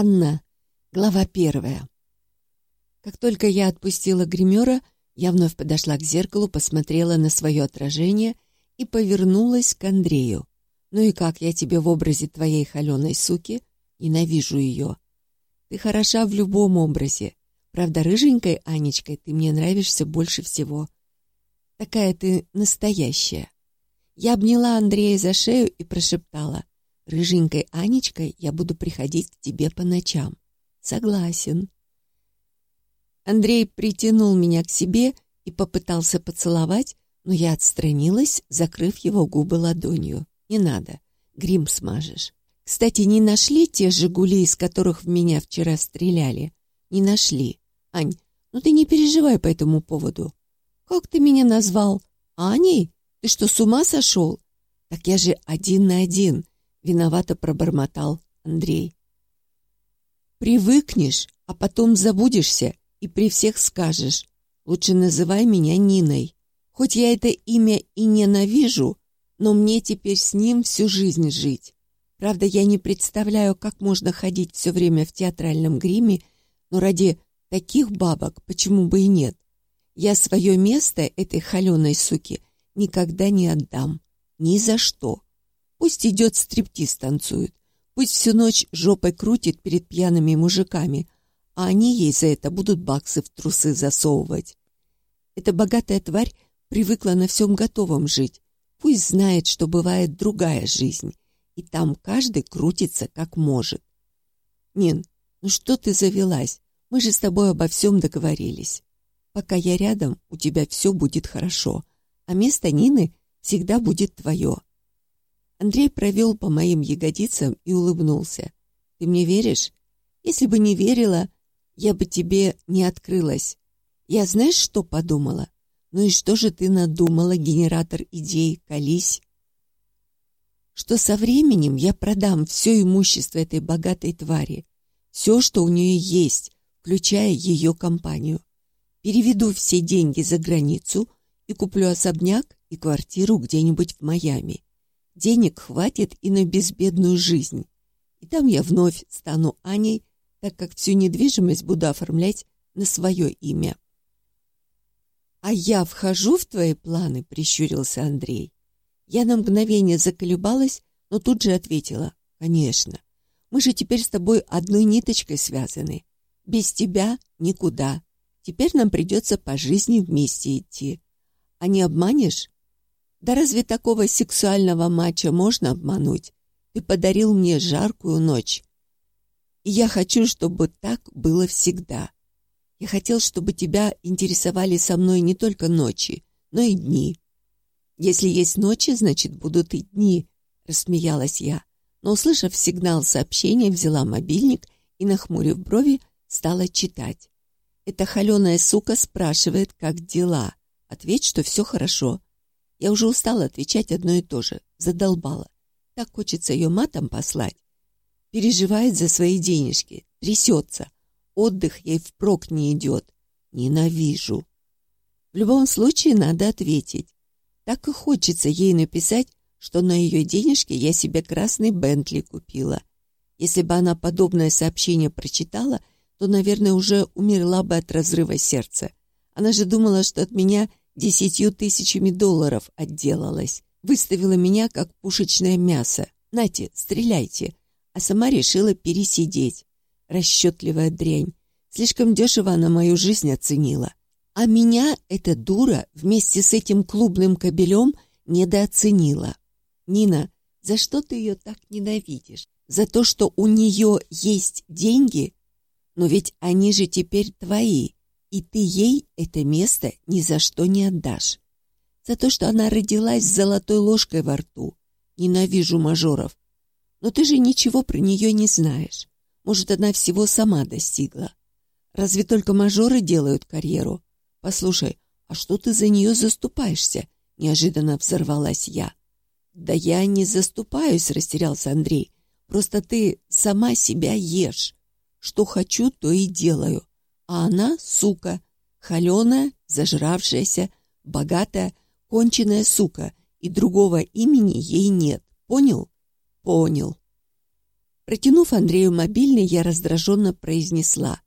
Анна, глава первая. Как только я отпустила гримера, я вновь подошла к зеркалу, посмотрела на свое отражение и повернулась к Андрею. «Ну и как я тебе в образе твоей холеной суки? Ненавижу ее. Ты хороша в любом образе. Правда, рыженькой Анечкой ты мне нравишься больше всего. Такая ты настоящая». Я обняла Андрея за шею и прошептала. Рыженькой Анечкой я буду приходить к тебе по ночам. Согласен. Андрей притянул меня к себе и попытался поцеловать, но я отстранилась, закрыв его губы ладонью. Не надо, грим смажешь. Кстати, не нашли те «Жигули», из которых в меня вчера стреляли? Не нашли. Ань, ну ты не переживай по этому поводу. Как ты меня назвал? Аней? Ты что, с ума сошел? Так я же один на один. Виновато пробормотал Андрей. Привыкнешь, а потом забудешься и при всех скажешь. Лучше называй меня Ниной. Хоть я это имя и ненавижу, но мне теперь с ним всю жизнь жить. Правда, я не представляю, как можно ходить все время в театральном гриме, но ради таких бабок почему бы и нет? Я свое место этой холеной суки никогда не отдам. Ни за что. Пусть идет стриптиз танцует. Пусть всю ночь жопой крутит перед пьяными мужиками, а они ей за это будут баксы в трусы засовывать. Эта богатая тварь привыкла на всем готовом жить. Пусть знает, что бывает другая жизнь, и там каждый крутится как может. Нин, ну что ты завелась? Мы же с тобой обо всем договорились. Пока я рядом, у тебя все будет хорошо, а место Нины всегда будет твое. Андрей провел по моим ягодицам и улыбнулся. «Ты мне веришь? Если бы не верила, я бы тебе не открылась. Я знаешь, что подумала? Ну и что же ты надумала, генератор идей, колись?» Что со временем я продам все имущество этой богатой твари, все, что у нее есть, включая ее компанию. Переведу все деньги за границу и куплю особняк и квартиру где-нибудь в Майами. Денег хватит и на безбедную жизнь. И там я вновь стану Аней, так как всю недвижимость буду оформлять на свое имя. «А я вхожу в твои планы?» — прищурился Андрей. Я на мгновение заколебалась, но тут же ответила. «Конечно. Мы же теперь с тобой одной ниточкой связаны. Без тебя никуда. Теперь нам придется по жизни вместе идти. А не обманешь? Да разве такого сексуального матча можно обмануть? Ты подарил мне жаркую ночь. И я хочу, чтобы так было всегда. Я хотел, чтобы тебя интересовали со мной не только ночи, но и дни. Если есть ночи, значит, будут и дни, рассмеялась я. Но, услышав сигнал сообщения, взяла мобильник и, нахмурив брови, стала читать. Эта холеная сука спрашивает, как дела. Ответь, что все хорошо. Я уже устала отвечать одно и то же. Задолбала. Так хочется ее матом послать. Переживает за свои денежки. Трясется. Отдых ей впрок не идет. Ненавижу. В любом случае надо ответить. Так и хочется ей написать, что на ее денежки я себе красный Бентли купила. Если бы она подобное сообщение прочитала, то, наверное, уже умерла бы от разрыва сердца. Она же думала, что от меня десятью тысячами долларов отделалась. Выставила меня как пушечное мясо. Нате, стреляйте. А сама решила пересидеть. Расчетливая дрянь. Слишком дешево она мою жизнь оценила. А меня эта дура вместе с этим клубным кобелем недооценила. Нина, за что ты ее так ненавидишь? За то, что у нее есть деньги? Но ведь они же теперь твои и ты ей это место ни за что не отдашь. За то, что она родилась с золотой ложкой во рту. Ненавижу мажоров. Но ты же ничего про нее не знаешь. Может, она всего сама достигла. Разве только мажоры делают карьеру? Послушай, а что ты за нее заступаешься? Неожиданно взорвалась я. Да я не заступаюсь, растерялся Андрей. Просто ты сама себя ешь. Что хочу, то и делаю. А она, сука, холеная, зажравшаяся, богатая, конченая сука, и другого имени ей нет. Понял? Понял. Протянув Андрею мобильный, я раздраженно произнесла.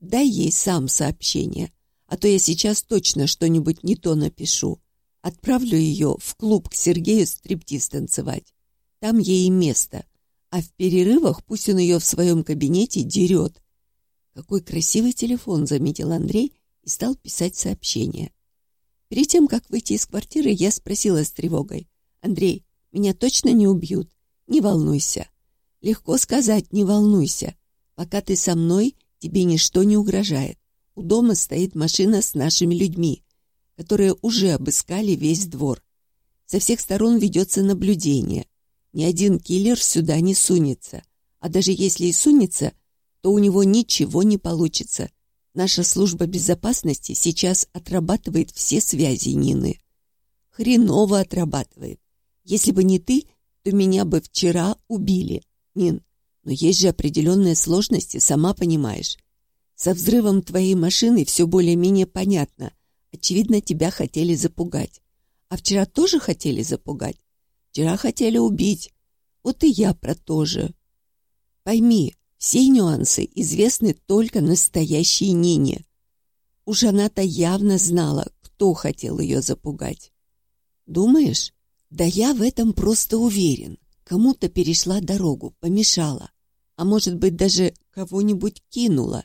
«Дай ей сам сообщение, а то я сейчас точно что-нибудь не то напишу. Отправлю ее в клуб к Сергею стриптиз танцевать. Там ей место. А в перерывах пусть он ее в своем кабинете дерет». «Какой красивый телефон», — заметил Андрей и стал писать сообщение. Перед тем, как выйти из квартиры, я спросила с тревогой. «Андрей, меня точно не убьют? Не волнуйся. Легко сказать, не волнуйся. Пока ты со мной, тебе ничто не угрожает. У дома стоит машина с нашими людьми, которые уже обыскали весь двор. Со всех сторон ведется наблюдение. Ни один киллер сюда не сунется. А даже если и сунется, то у него ничего не получится. Наша служба безопасности сейчас отрабатывает все связи Нины. Хреново отрабатывает. Если бы не ты, то меня бы вчера убили. Нин, но есть же определенные сложности, сама понимаешь. Со взрывом твоей машины все более-менее понятно. Очевидно, тебя хотели запугать. А вчера тоже хотели запугать? Вчера хотели убить. Вот и я про то же. Пойми, все нюансы известны только настоящей Нине. Уж она-то явно знала, кто хотел ее запугать. Думаешь? Да я в этом просто уверен. Кому-то перешла дорогу, помешала. А может быть, даже кого-нибудь кинула.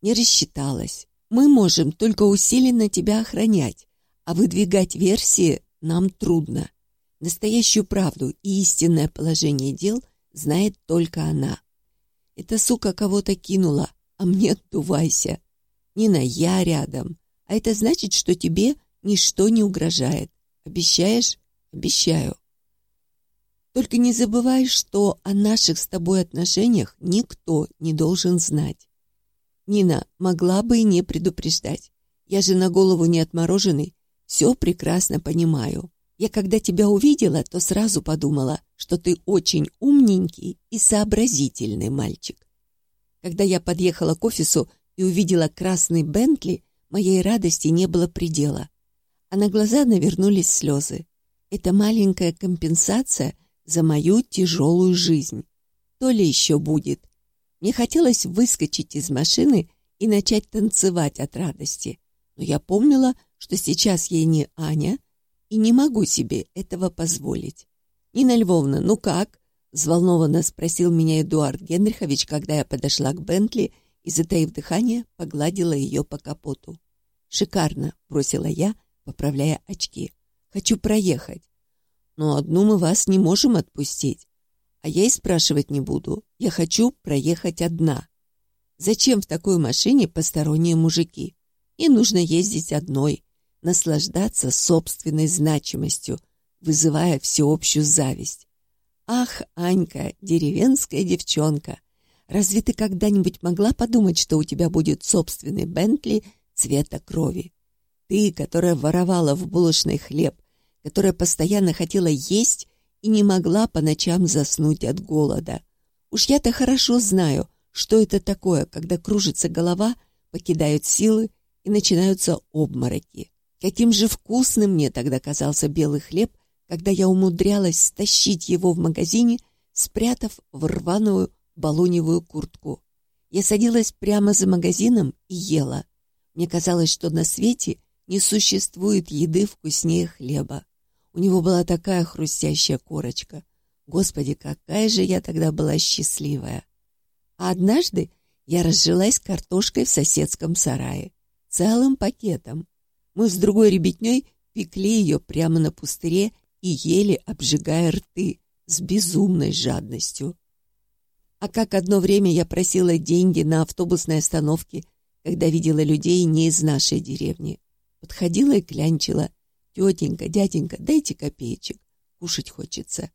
Не рассчиталась. Мы можем только усиленно тебя охранять, а выдвигать версии нам трудно. Настоящую правду и истинное положение дел знает только она. Эта сука кого-то кинула, а мне отдувайся. Нина, я рядом. А это значит, что тебе ничто не угрожает. Обещаешь? Обещаю. Только не забывай, что о наших с тобой отношениях никто не должен знать. Нина могла бы и не предупреждать. Я же на голову не отмороженный, все прекрасно понимаю. Я когда тебя увидела, то сразу подумала, что ты очень умненький и сообразительный мальчик. Когда я подъехала к офису и увидела красный Бентли, моей радости не было предела. А на глаза навернулись слезы. Это маленькая компенсация — за мою тяжелую жизнь. То ли еще будет. Мне хотелось выскочить из машины и начать танцевать от радости. Но я помнила, что сейчас я не Аня и не могу себе этого позволить. «Нина Львовна, ну как?» — взволнованно спросил меня Эдуард Генрихович, когда я подошла к Бентли и, затаив дыхание, погладила ее по капоту. «Шикарно!» — бросила я, поправляя очки. «Хочу проехать но одну мы вас не можем отпустить. А я и спрашивать не буду. Я хочу проехать одна. Зачем в такой машине посторонние мужики? И нужно ездить одной, наслаждаться собственной значимостью, вызывая всеобщую зависть. Ах, Анька, деревенская девчонка, разве ты когда-нибудь могла подумать, что у тебя будет собственный Бентли цвета крови? Ты, которая воровала в булочный хлеб, которая постоянно хотела есть и не могла по ночам заснуть от голода. Уж я-то хорошо знаю, что это такое, когда кружится голова, покидают силы и начинаются обмороки. Каким же вкусным мне тогда казался белый хлеб, когда я умудрялась стащить его в магазине, спрятав в рваную балоневую куртку. Я садилась прямо за магазином и ела. Мне казалось, что на свете не существует еды вкуснее хлеба. У него была такая хрустящая корочка. Господи, какая же я тогда была счастливая. А однажды я разжилась картошкой в соседском сарае. Целым пакетом. Мы с другой ребятней пекли ее прямо на пустыре и ели, обжигая рты, с безумной жадностью. А как одно время я просила деньги на автобусной остановке, когда видела людей не из нашей деревни. Подходила и клянчила. «Тетенька, дяденька, дайте копеечек, кушать хочется».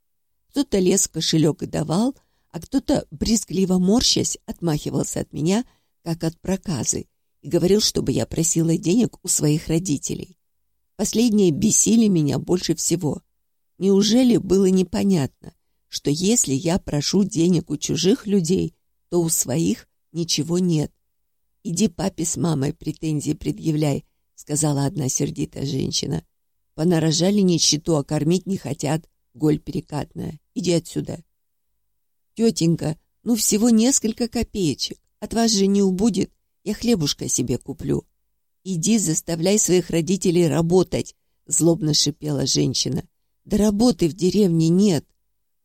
Кто-то лез в кошелек и давал, а кто-то, брезгливо морщась, отмахивался от меня, как от проказы, и говорил, чтобы я просила денег у своих родителей. Последние бесили меня больше всего. Неужели было непонятно, что если я прошу денег у чужих людей, то у своих ничего нет? «Иди папе с мамой претензии предъявляй», — сказала одна сердитая женщина. Понарожали нищету, а кормить не хотят. Голь перекатная. Иди отсюда. Тетенька, Ну, всего несколько копеечек. От вас же не убудет. Я хлебушка себе куплю. Иди заставляй своих родителей работать, злобно шипела женщина. Да работы в деревне нет.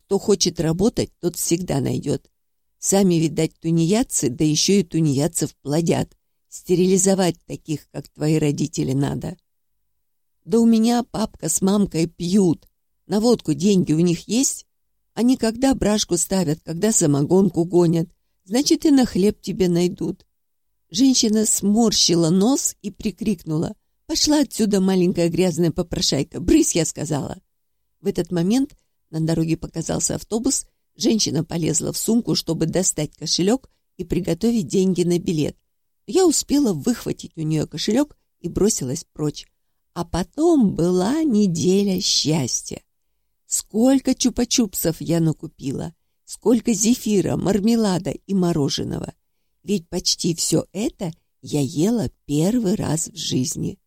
Кто хочет работать, тот всегда найдет. Сами, видать, тунеядцы, да еще и тунеядцев плодят. Стерилизовать таких, как твои родители, надо. Да у меня папка с мамкой пьют. На водку деньги у них есть? Они когда брашку ставят, когда самогонку гонят. Значит, и на хлеб тебе найдут. Женщина сморщила нос и прикрикнула. «Пошла отсюда, маленькая грязная попрошайка! Брысь!» я сказала. В этот момент на дороге показался автобус. Женщина полезла в сумку, чтобы достать кошелек и приготовить деньги на билет. Я успела выхватить у нее кошелек и бросилась прочь. А потом была неделя счастья. Сколько чупа-чупсов я накупила, сколько зефира, мармелада и мороженого. Ведь почти все это я ела первый раз в жизни.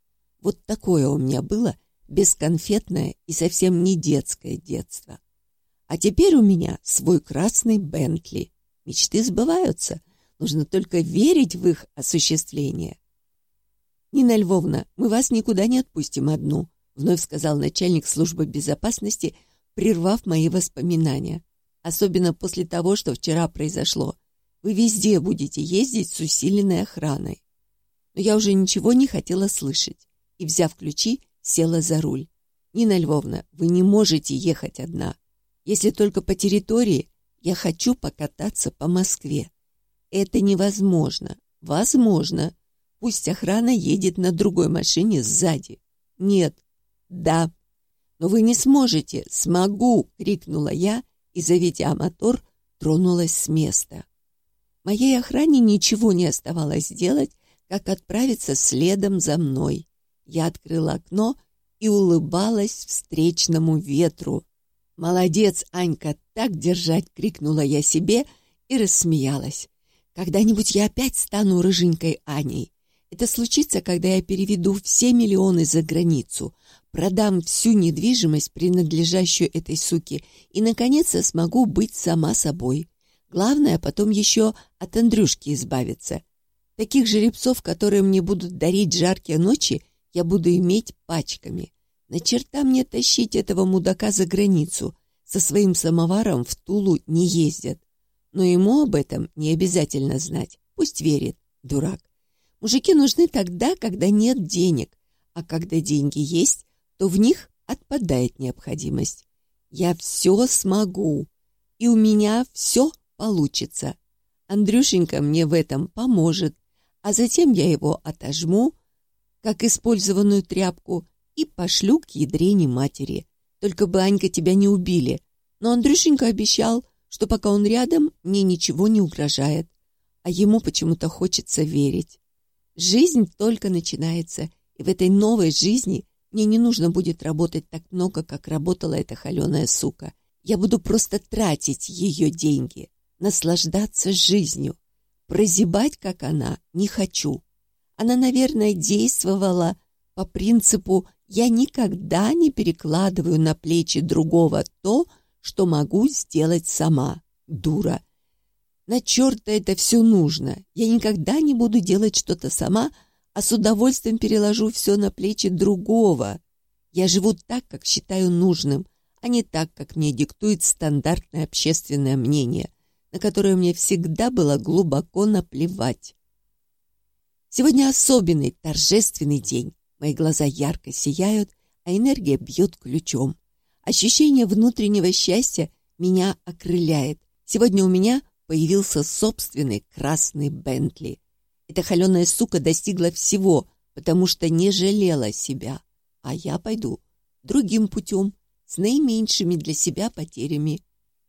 Вот такое у меня было бесконфетное и совсем не детское детство. А теперь у меня свой красный Бентли. Мечты сбываются. Нужно только верить в их осуществление. «Нина Львовна, мы вас никуда не отпустим одну», вновь сказал начальник службы безопасности, прервав мои воспоминания. Особенно после того, что вчера произошло. Вы везде будете ездить с усиленной охраной. Но я уже ничего не хотела слышать и, взяв ключи, села за руль. «Нина Львовна, вы не можете ехать одна. Если только по территории, я хочу покататься по Москве. Это невозможно. Возможно. Пусть охрана едет на другой машине сзади. Нет. Да. Но вы не сможете. Смогу!» — крикнула я и, заведя мотор, тронулась с места. Моей охране ничего не оставалось делать, как отправиться следом за мной. Я открыла окно и улыбалась встречному ветру. «Молодец, Анька, так держать!» — крикнула я себе и рассмеялась. «Когда-нибудь я опять стану рыженькой Аней. Это случится, когда я переведу все миллионы за границу, продам всю недвижимость, принадлежащую этой суке, и, наконец, смогу быть сама собой. Главное, потом еще от Андрюшки избавиться. Таких жеребцов, которые мне будут дарить жаркие ночи, я буду иметь пачками. На черта мне тащить этого мудака за границу. Со своим самоваром в Тулу не ездят. Но ему об этом не обязательно знать. Пусть верит, дурак. Мужики нужны тогда, когда нет денег. А когда деньги есть, то в них отпадает необходимость. Я все смогу. И у меня все получится. Андрюшенька мне в этом поможет, а затем я его отожму, как использованную тряпку, и пошлю к ядрене матери. Только бы, Анька, тебя не убили. Но Андрюшенька обещал, что пока он рядом, мне ничего не угрожает. А ему почему-то хочется верить. Жизнь только начинается, и в этой новой жизни мне не нужно будет работать так много, как работала эта холеная сука. Я буду просто тратить ее деньги наслаждаться жизнью. Прозябать, как она, не хочу. Она, наверное, действовала по принципу «я никогда не перекладываю на плечи другого то, что могу сделать сама, дура». На черта это все нужно. Я никогда не буду делать что-то сама, а с удовольствием переложу все на плечи другого. Я живу так, как считаю нужным, а не так, как мне диктует стандартное общественное мнение – на которую мне всегда было глубоко наплевать. Сегодня особенный, торжественный день. Мои глаза ярко сияют, а энергия бьет ключом. Ощущение внутреннего счастья меня окрыляет. Сегодня у меня появился собственный красный Бентли. Эта холеная сука достигла всего, потому что не жалела себя. А я пойду другим путем, с наименьшими для себя потерями.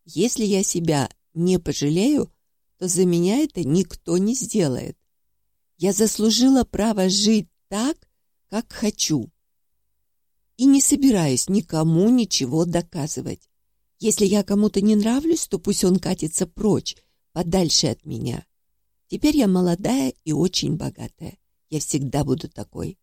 Если я себя не пожалею, то за меня это никто не сделает. Я заслужила право жить так, как хочу. И не собираюсь никому ничего доказывать. Если я кому-то не нравлюсь, то пусть он катится прочь, подальше от меня. Теперь я молодая и очень богатая. Я всегда буду такой.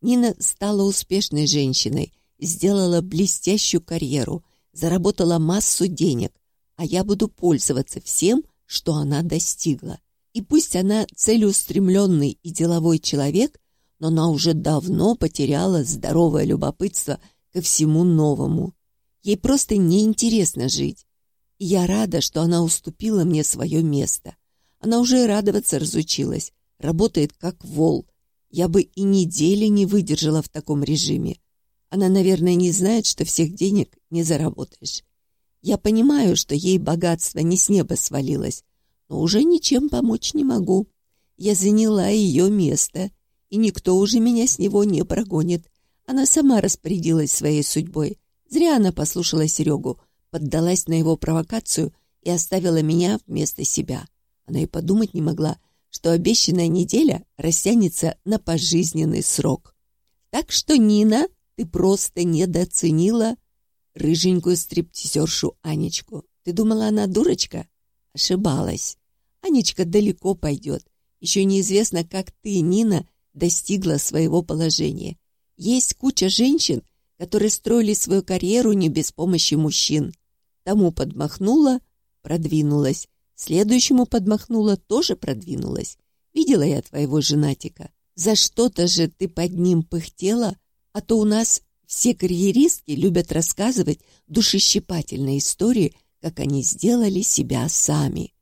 Нина стала успешной женщиной, сделала блестящую карьеру, заработала массу денег, а я буду пользоваться всем, что она достигла. И пусть она целеустремленный и деловой человек, но она уже давно потеряла здоровое любопытство ко всему новому. Ей просто неинтересно жить. И я рада, что она уступила мне свое место. Она уже радоваться разучилась, работает как вол. Я бы и недели не выдержала в таком режиме. Она, наверное, не знает, что всех денег не заработаешь. Я понимаю, что ей богатство не с неба свалилось, но уже ничем помочь не могу. Я заняла ее место, и никто уже меня с него не прогонит. Она сама распорядилась своей судьбой. Зря она послушала Серегу, поддалась на его провокацию и оставила меня вместо себя. Она и подумать не могла, что обещанная неделя растянется на пожизненный срок. Так что, Нина, ты просто недооценила рыженькую стриптизершу Анечку. Ты думала, она дурочка? Ошибалась. Анечка далеко пойдет. Еще неизвестно, как ты, Нина, достигла своего положения. Есть куча женщин, которые строили свою карьеру не без помощи мужчин. Тому подмахнула, продвинулась. Следующему подмахнула, тоже продвинулась. Видела я твоего женатика. За что-то же ты под ним пыхтела, а то у нас все карьеристки любят рассказывать душещипательные истории, как они сделали себя сами.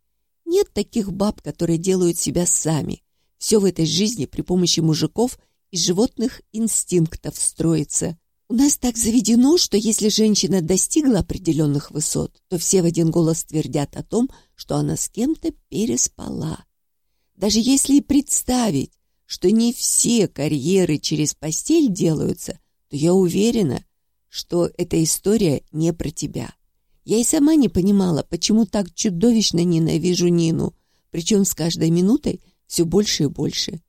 Нет таких баб, которые делают себя сами. Все в этой жизни при помощи мужиков и животных инстинктов строится. У нас так заведено, что если женщина достигла определенных высот, то все в один голос твердят о том, что она с кем-то переспала. Даже если и представить, что не все карьеры через постель делаются, то я уверена, что эта история не про тебя. Я и сама не понимала, почему так чудовищно ненавижу Нину, причем с каждой минутой все больше и больше.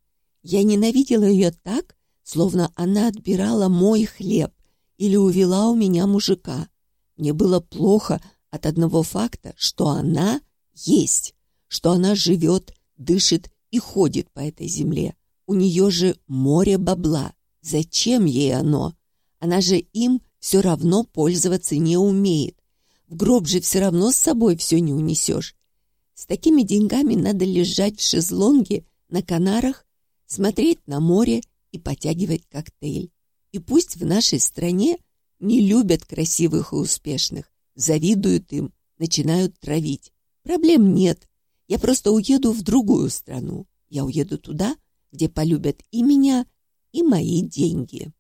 Я ненавидела ее так, словно она отбирала мой хлеб или увела у меня мужика. Мне было плохо от одного факта, что она есть, что она живет, дышит и ходит по этой земле. У нее же море бабла. Зачем ей оно? Она же им все равно пользоваться не умеет. В гроб же все равно с собой все не унесешь. С такими деньгами надо лежать в шезлонге на Канарах, смотреть на море и потягивать коктейль. И пусть в нашей стране не любят красивых и успешных, завидуют им, начинают травить. Проблем нет. Я просто уеду в другую страну. Я уеду туда, где полюбят и меня, и мои деньги.